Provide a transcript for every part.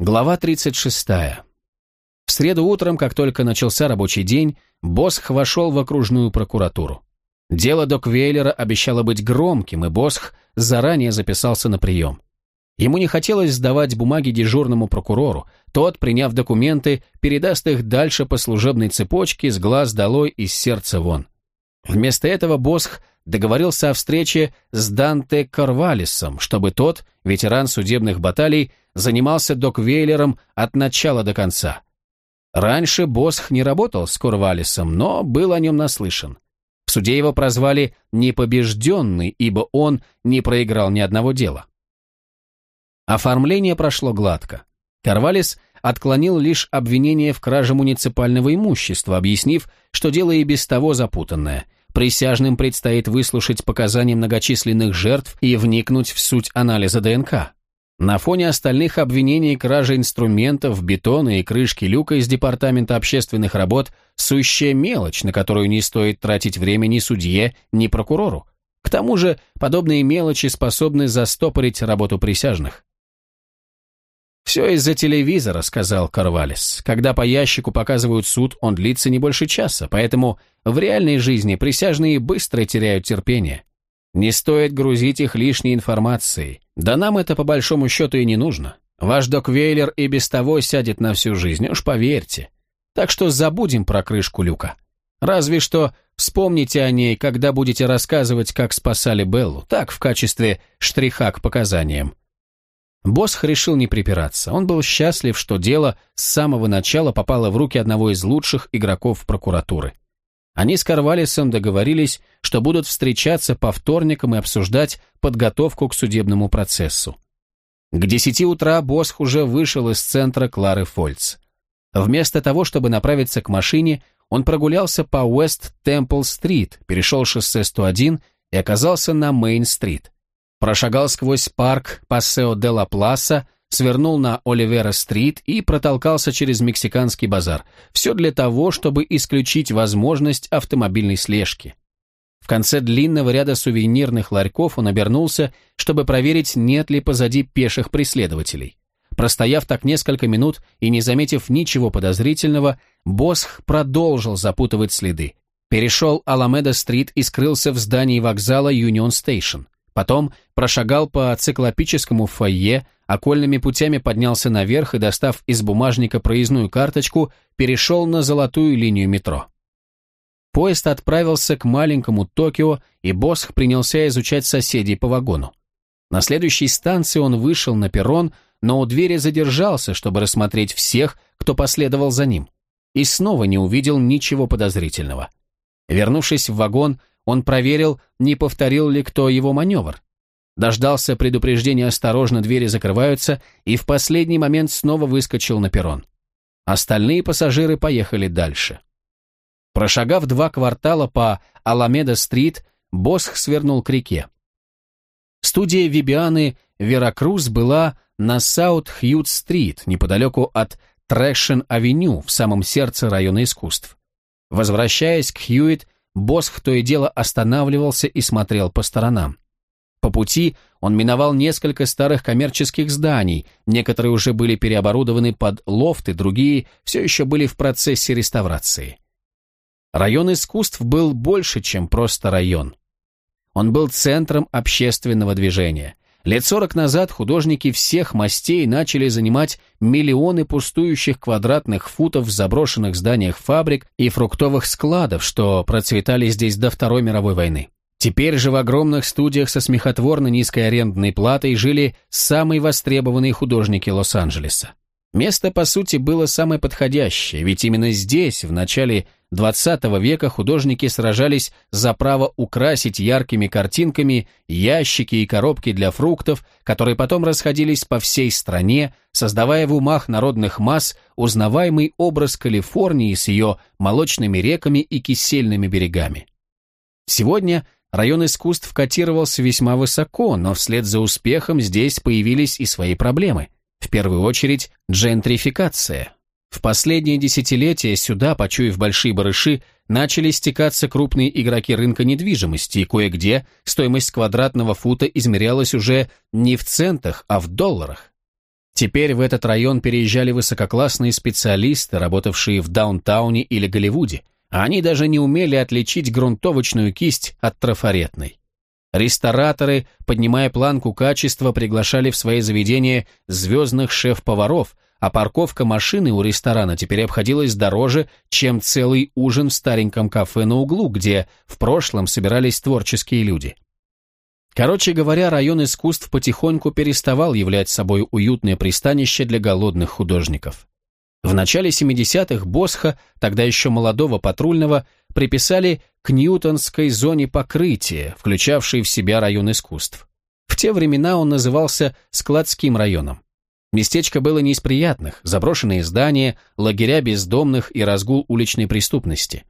Глава 36. В среду утром, как только начался рабочий день, Босх вошел в окружную прокуратуру. Дело Доквейлера обещало быть громким, и Босх заранее записался на прием. Ему не хотелось сдавать бумаги дежурному прокурору. Тот, приняв документы, передаст их дальше по служебной цепочке с глаз долой и сердца вон. Вместо этого Босх договорился о встрече с Данте Карвалисом, чтобы тот, ветеран судебных баталий, занимался доквейлером от начала до конца. Раньше Босх не работал с Корвалисом, но был о нем наслышан. В суде его прозвали «непобежденный», ибо он не проиграл ни одного дела. Оформление прошло гладко. Карвалис отклонил лишь обвинение в краже муниципального имущества, объяснив, что дело и без того запутанное – Присяжным предстоит выслушать показания многочисленных жертв и вникнуть в суть анализа ДНК. На фоне остальных обвинений кражи инструментов, бетона и крышки люка из Департамента общественных работ сущая мелочь, на которую не стоит тратить время ни судье, ни прокурору. К тому же подобные мелочи способны застопорить работу присяжных. «Все из-за телевизора», — сказал Карвалес. «Когда по ящику показывают суд, он длится не больше часа, поэтому в реальной жизни присяжные быстро теряют терпение. Не стоит грузить их лишней информацией. Да нам это по большому счету и не нужно. Ваш доквейлер и без того сядет на всю жизнь, уж поверьте. Так что забудем про крышку люка. Разве что вспомните о ней, когда будете рассказывать, как спасали Беллу, так, в качестве штриха к показаниям. Босх решил не припираться. Он был счастлив, что дело с самого начала попало в руки одного из лучших игроков прокуратуры. Они с Карвалисом договорились, что будут встречаться по вторникам и обсуждать подготовку к судебному процессу. К десяти утра Босх уже вышел из центра Клары Фольц. Вместо того, чтобы направиться к машине, он прогулялся по Уэст Темпл-стрит, перешел шоссе 101 и оказался на Мейн-стрит прошагал сквозь парк Пассео де ла Пласа, свернул на Оливера-стрит и протолкался через Мексиканский базар. Все для того, чтобы исключить возможность автомобильной слежки. В конце длинного ряда сувенирных ларьков он обернулся, чтобы проверить, нет ли позади пеших преследователей. Простояв так несколько минут и не заметив ничего подозрительного, Босх продолжил запутывать следы. Перешел Аламеда-стрит и скрылся в здании вокзала Юнион Стейшн. Потом прошагал по циклопическому фойе, окольными путями поднялся наверх и, достав из бумажника проездную карточку, перешел на золотую линию метро. Поезд отправился к маленькому Токио, и Босх принялся изучать соседей по вагону. На следующей станции он вышел на перрон, но у двери задержался, чтобы рассмотреть всех, кто последовал за ним, и снова не увидел ничего подозрительного. Вернувшись в вагон, он проверил, не повторил ли кто его маневр. Дождался предупреждения «осторожно, двери закрываются» и в последний момент снова выскочил на перрон. Остальные пассажиры поехали дальше. Прошагав два квартала по Аламеда-стрит, Босх свернул к реке. Студия Вибианы Веракрус была на Саут-Хьюит-стрит, неподалеку от Трэкшен-авеню, в самом сердце района искусств. Возвращаясь к Хьюит, Босх то и дело останавливался и смотрел по сторонам. По пути он миновал несколько старых коммерческих зданий, некоторые уже были переоборудованы под лофты, другие все еще были в процессе реставрации. Район искусств был больше, чем просто район. Он был центром общественного движения. Лет сорок назад художники всех мастей начали занимать миллионы пустующих квадратных футов в заброшенных зданиях фабрик и фруктовых складов, что процветали здесь до Второй мировой войны. Теперь же в огромных студиях со смехотворно низкой арендной платой жили самые востребованные художники Лос-Анджелеса. Место, по сути, было самое подходящее, ведь именно здесь, в начале XX века, художники сражались за право украсить яркими картинками ящики и коробки для фруктов, которые потом расходились по всей стране, создавая в умах народных масс узнаваемый образ Калифорнии с ее молочными реками и кисельными берегами. Сегодня район искусств котировался весьма высоко, но вслед за успехом здесь появились и свои проблемы – в первую очередь, джентрификация. В последние десятилетия сюда, почуяв большие барыши, начали стекаться крупные игроки рынка недвижимости, и кое-где стоимость квадратного фута измерялась уже не в центах, а в долларах. Теперь в этот район переезжали высококлассные специалисты, работавшие в даунтауне или Голливуде, а они даже не умели отличить грунтовочную кисть от трафаретной. Рестораторы, поднимая планку качества, приглашали в свои заведения звездных шеф-поваров, а парковка машины у ресторана теперь обходилась дороже, чем целый ужин в стареньком кафе на углу, где в прошлом собирались творческие люди. Короче говоря, район искусств потихоньку переставал являть собой уютное пристанище для голодных художников. В начале 70-х Босха, тогда еще молодого патрульного, приписали к Ньютонской зоне покрытия, включавшей в себя район искусств. В те времена он назывался складским районом. Местечко было не из приятных, заброшенные здания, лагеря бездомных и разгул уличной преступности.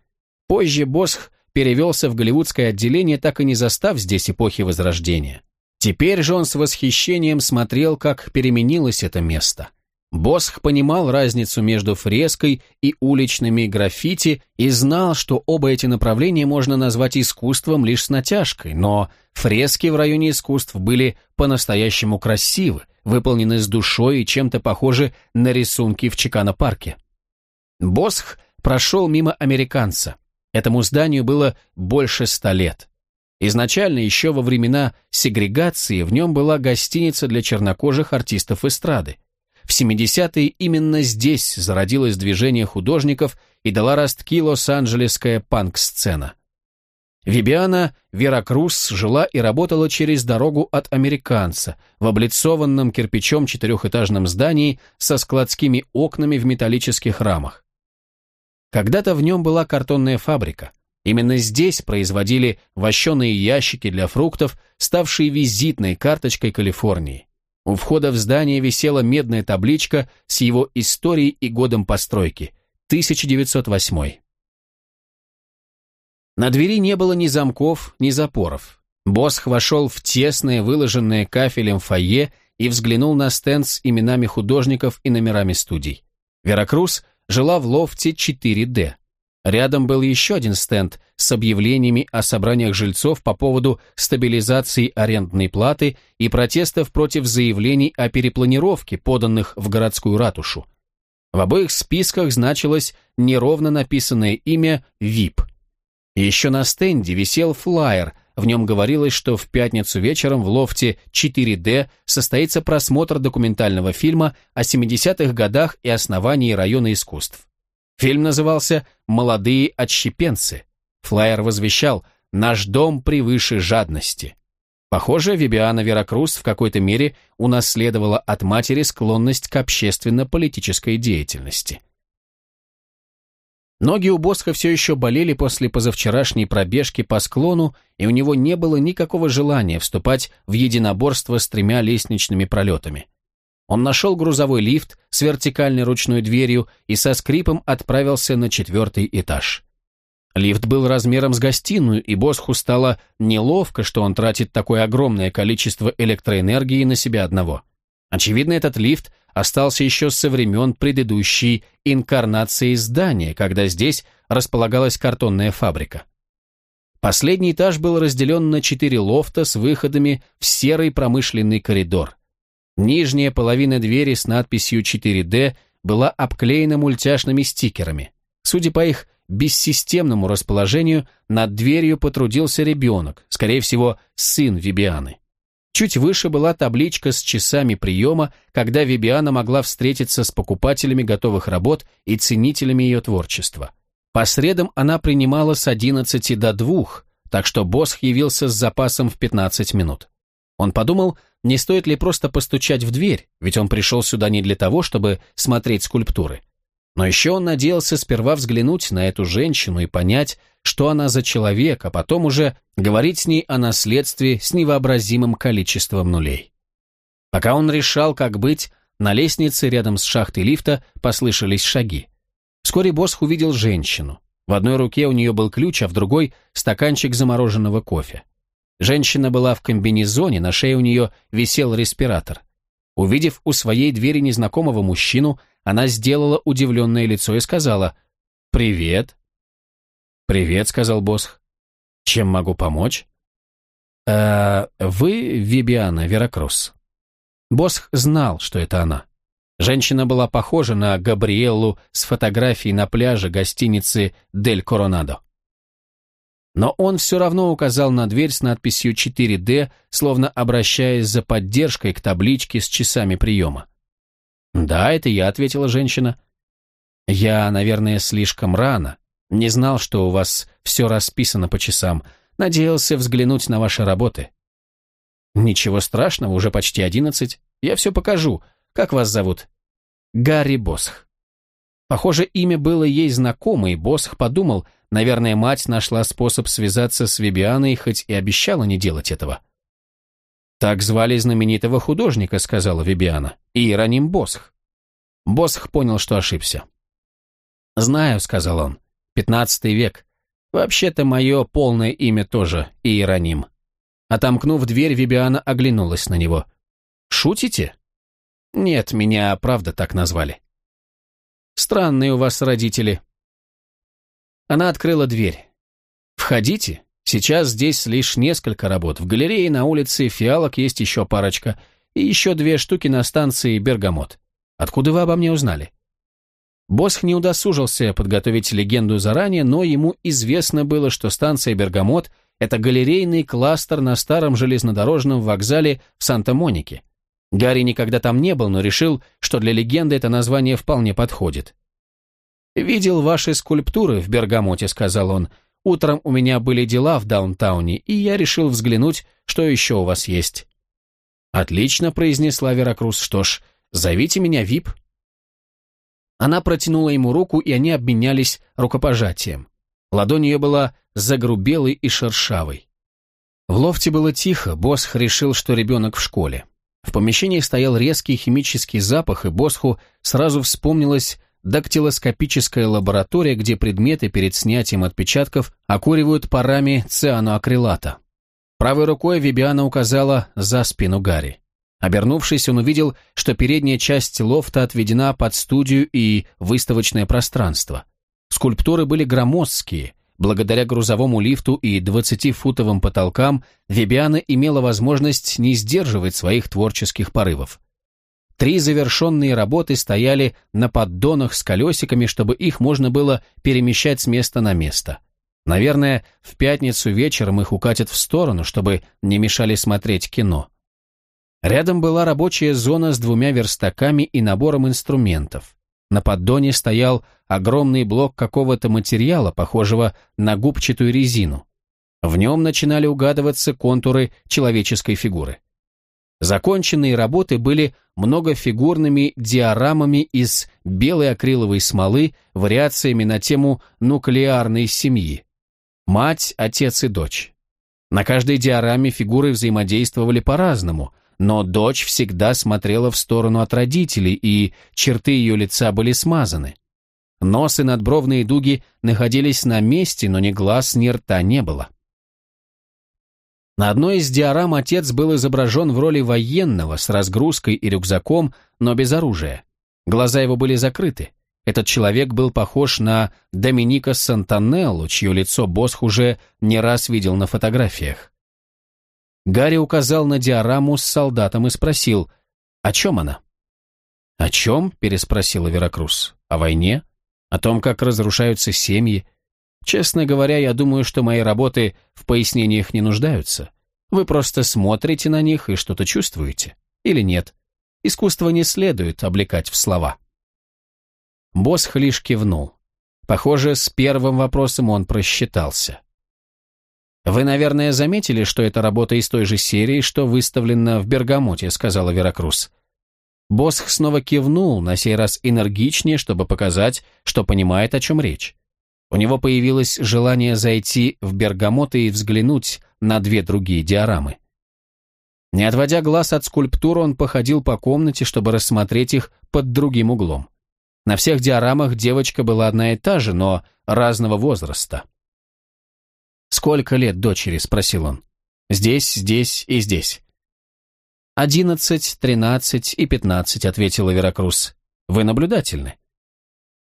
Позже Босх перевелся в голливудское отделение, так и не застав здесь эпохи Возрождения. Теперь же он с восхищением смотрел, как переменилось это место. Босх понимал разницу между фреской и уличными граффити и знал, что оба эти направления можно назвать искусством лишь с натяжкой, но фрески в районе искусств были по-настоящему красивы, выполнены с душой и чем-то похожи на рисунки в Чикано-парке. Босх прошел мимо американца. Этому зданию было больше ста лет. Изначально, еще во времена сегрегации, в нем была гостиница для чернокожих артистов эстрады. В 70-е именно здесь зародилось движение художников и дала ростки лос-анджелесская панк-сцена. Вибиана Веракрус жила и работала через дорогу от американца, в облицованном кирпичом четырехэтажном здании со складскими окнами в металлических рамах. Когда-то в нем была картонная фабрика. Именно здесь производили вощеные ящики для фруктов, ставшие визитной карточкой Калифорнии. У входа в здание висела медная табличка с его историей и годом постройки – 1908. На двери не было ни замков, ни запоров. Босх вошел в тесное, выложенное кафелем фойе и взглянул на стенд с именами художников и номерами студий. Веракрус жила в лофте 4D. Рядом был еще один стенд с объявлениями о собраниях жильцов по поводу стабилизации арендной платы и протестов против заявлений о перепланировке, поданных в городскую ратушу. В обоих списках значилось неровно написанное имя ВИП. Еще на стенде висел флаер, в нем говорилось, что в пятницу вечером в лофте 4D состоится просмотр документального фильма о 70-х годах и основании района искусств. Фильм назывался «Молодые отщепенцы». Флайер возвещал «Наш дом превыше жадности». Похоже, Вибиана Веракрус в какой-то мере унаследовала от матери склонность к общественно-политической деятельности. Ноги у Босха все еще болели после позавчерашней пробежки по склону, и у него не было никакого желания вступать в единоборство с тремя лестничными пролетами. Он нашел грузовой лифт с вертикальной ручной дверью и со скрипом отправился на четвертый этаж. Лифт был размером с гостиную, и Босху стало неловко, что он тратит такое огромное количество электроэнергии на себя одного. Очевидно, этот лифт остался еще со времен предыдущей инкарнации здания, когда здесь располагалась картонная фабрика. Последний этаж был разделен на четыре лофта с выходами в серый промышленный коридор. Нижняя половина двери с надписью 4D была обклеена мультяшными стикерами. Судя по их бессистемному расположению, над дверью потрудился ребенок, скорее всего, сын Вибианы. Чуть выше была табличка с часами приема, когда Вибиана могла встретиться с покупателями готовых работ и ценителями ее творчества. По средам она принимала с 11 до 2, так что Босх явился с запасом в 15 минут. Он подумал, не стоит ли просто постучать в дверь, ведь он пришел сюда не для того, чтобы смотреть скульптуры. Но еще он надеялся сперва взглянуть на эту женщину и понять, что она за человек, а потом уже говорить с ней о наследстве с невообразимым количеством нулей. Пока он решал, как быть, на лестнице рядом с шахтой лифта послышались шаги. Вскоре Босх увидел женщину. В одной руке у нее был ключ, а в другой – стаканчик замороженного кофе. Женщина была в комбинезоне, на шее у нее висел респиратор. Увидев у своей двери незнакомого мужчину, она сделала удивленное лицо и сказала «Привет». «Привет», — сказал Босх. «Чем могу помочь?» «Э, «Вы Вибиана Веракрус». Босх знал, что это она. Женщина была похожа на Габриэллу с фотографией на пляже гостиницы «Дель Коронадо». Но он все равно указал на дверь с надписью 4D, словно обращаясь за поддержкой к табличке с часами приема. «Да, это я», — ответила женщина. «Я, наверное, слишком рано. Не знал, что у вас все расписано по часам. Надеялся взглянуть на ваши работы». «Ничего страшного, уже почти одиннадцать. Я все покажу. Как вас зовут?» «Гарри Босх». Похоже, имя было ей знакомо, и Босх подумал, наверное, мать нашла способ связаться с Вибианой, хоть и обещала не делать этого. «Так звали знаменитого художника», — сказала Вибиана, — «Иероним Босх». Босх понял, что ошибся. «Знаю», — сказал он, — «пятнадцатый век. Вообще-то мое полное имя тоже Иероним». Отомкнув дверь, Вибиана оглянулась на него. «Шутите?» «Нет, меня правда так назвали». «Странные у вас родители». Она открыла дверь. «Входите. Сейчас здесь лишь несколько работ. В галерее на улице Фиалок есть еще парочка. И еще две штуки на станции Бергамот. Откуда вы обо мне узнали?» Босх не удосужился подготовить легенду заранее, но ему известно было, что станция Бергамот – это галерейный кластер на старом железнодорожном вокзале в Санта-Монике. Гарри никогда там не был, но решил, что для легенды это название вполне подходит. «Видел ваши скульптуры в Бергамоте», — сказал он. «Утром у меня были дела в даунтауне, и я решил взглянуть, что еще у вас есть». «Отлично», — произнесла Веракрус. «Что ж, зовите меня Вип». Она протянула ему руку, и они обменялись рукопожатием. Ладонь ее была загрубелой и шершавой. В лофте было тихо, Босх решил, что ребенок в школе. В помещении стоял резкий химический запах, и Босху сразу вспомнилась дактилоскопическая лаборатория, где предметы перед снятием отпечатков окуривают парами цианоакрилата. Правой рукой Вибиана указала за спину Гарри. Обернувшись, он увидел, что передняя часть лофта отведена под студию и выставочное пространство. Скульптуры были громоздкие, Благодаря грузовому лифту и 20-футовым потолкам Вибиана имела возможность не сдерживать своих творческих порывов. Три завершенные работы стояли на поддонах с колесиками, чтобы их можно было перемещать с места на место. Наверное, в пятницу вечером их укатят в сторону, чтобы не мешали смотреть кино. Рядом была рабочая зона с двумя верстаками и набором инструментов. На поддоне стоял огромный блок какого-то материала, похожего на губчатую резину. В нем начинали угадываться контуры человеческой фигуры. Законченные работы были многофигурными диорамами из белой акриловой смолы, вариациями на тему нуклеарной семьи. Мать, отец и дочь. На каждой диораме фигуры взаимодействовали по-разному – но дочь всегда смотрела в сторону от родителей, и черты ее лица были смазаны. Нос и надбровные дуги находились на месте, но ни глаз, ни рта не было. На одной из диорам отец был изображен в роли военного с разгрузкой и рюкзаком, но без оружия. Глаза его были закрыты. Этот человек был похож на Доминика Сантанеллу, чье лицо Босх уже не раз видел на фотографиях. Гарри указал на диораму с солдатом и спросил, о чем она? «О чем?» – переспросила Веракрус. «О войне? О том, как разрушаются семьи? Честно говоря, я думаю, что мои работы в пояснениях не нуждаются. Вы просто смотрите на них и что-то чувствуете. Или нет? Искусство не следует облекать в слова». Босх лишь кивнул. Похоже, с первым вопросом он просчитался. «Вы, наверное, заметили, что это работа из той же серии, что выставлена в Бергамоте», — сказала Веракрус. Босх снова кивнул, на сей раз энергичнее, чтобы показать, что понимает, о чем речь. У него появилось желание зайти в Бергамот и взглянуть на две другие диорамы. Не отводя глаз от скульптуры, он походил по комнате, чтобы рассмотреть их под другим углом. На всех диорамах девочка была одна и та же, но разного возраста. «Сколько лет дочери?» – спросил он. «Здесь, здесь и здесь». «Одиннадцать, тринадцать и пятнадцать», – ответила Веракрус. «Вы наблюдательны».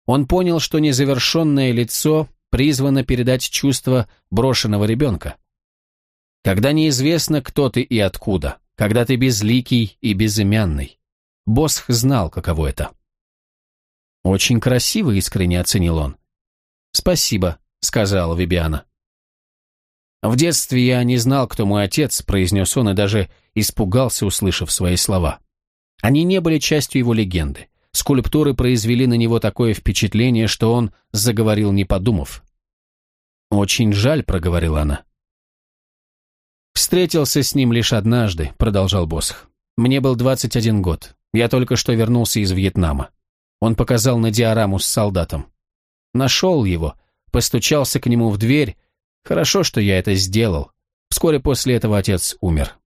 Он понял, что незавершенное лицо призвано передать чувство брошенного ребенка. Когда неизвестно, кто ты и откуда, когда ты безликий и безымянный. Босх знал, каково это. «Очень красиво», — искренне оценил он. «Спасибо», — сказала Вибиана. «В детстве я не знал, кто мой отец», — произнес он и даже испугался, услышав свои слова. Они не были частью его легенды. Скульптуры произвели на него такое впечатление, что он заговорил, не подумав. «Очень жаль», — проговорила она. «Встретился с ним лишь однажды», — продолжал Босх. «Мне был 21 год. Я только что вернулся из Вьетнама. Он показал на диораму с солдатом. Нашел его, постучался к нему в дверь. Хорошо, что я это сделал. Вскоре после этого отец умер.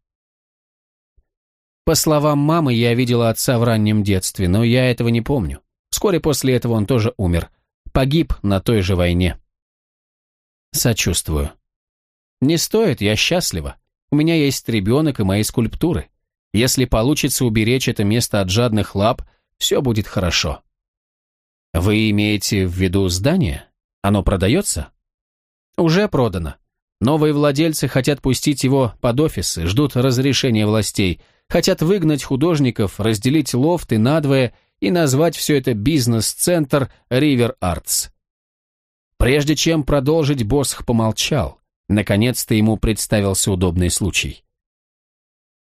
По словам мамы, я видела отца в раннем детстве, но я этого не помню. Вскоре после этого он тоже умер. Погиб на той же войне. Сочувствую. Не стоит, я счастлива. У меня есть ребенок и мои скульптуры. Если получится уберечь это место от жадных лап, все будет хорошо. Вы имеете в виду здание? Оно продается? Уже продано. Новые владельцы хотят пустить его под офисы, ждут разрешения властей, хотят выгнать художников, разделить лофты надвое и назвать все это бизнес-центр River Arts. Прежде чем продолжить, Босх помолчал. Наконец-то ему представился удобный случай.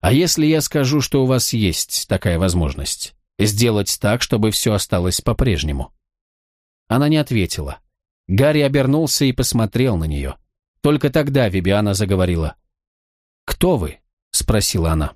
«А если я скажу, что у вас есть такая возможность? Сделать так, чтобы все осталось по-прежнему?» Она не ответила. Гарри обернулся и посмотрел на нее. Только тогда Вибиана заговорила. «Кто вы?» — спросила она.